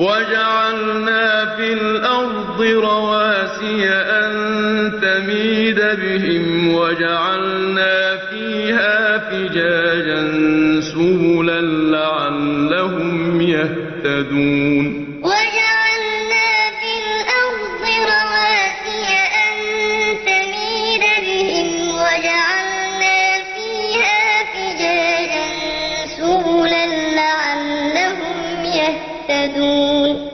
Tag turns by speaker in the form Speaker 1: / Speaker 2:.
Speaker 1: وَجَعَلْنَا فِي الْأَرْضِ رَوَاسِيَ أَن تَمِيدَ بِهِمْ وَجَعَلْنَا فِيهَا فِجَاجًا سُبُلًا لَّعَلَّهُمْ يَهْتَدُونَ
Speaker 2: وَجَعَلْنَا فِي الْأَرْضِ رَوَاسِيَ أَن تَمِيدَ بِهِمْ وَجَعَلْنَا فِيهَا فِجَاجًا سُبُلًا لَّعَلَّهُمْ يَهْتَدُونَ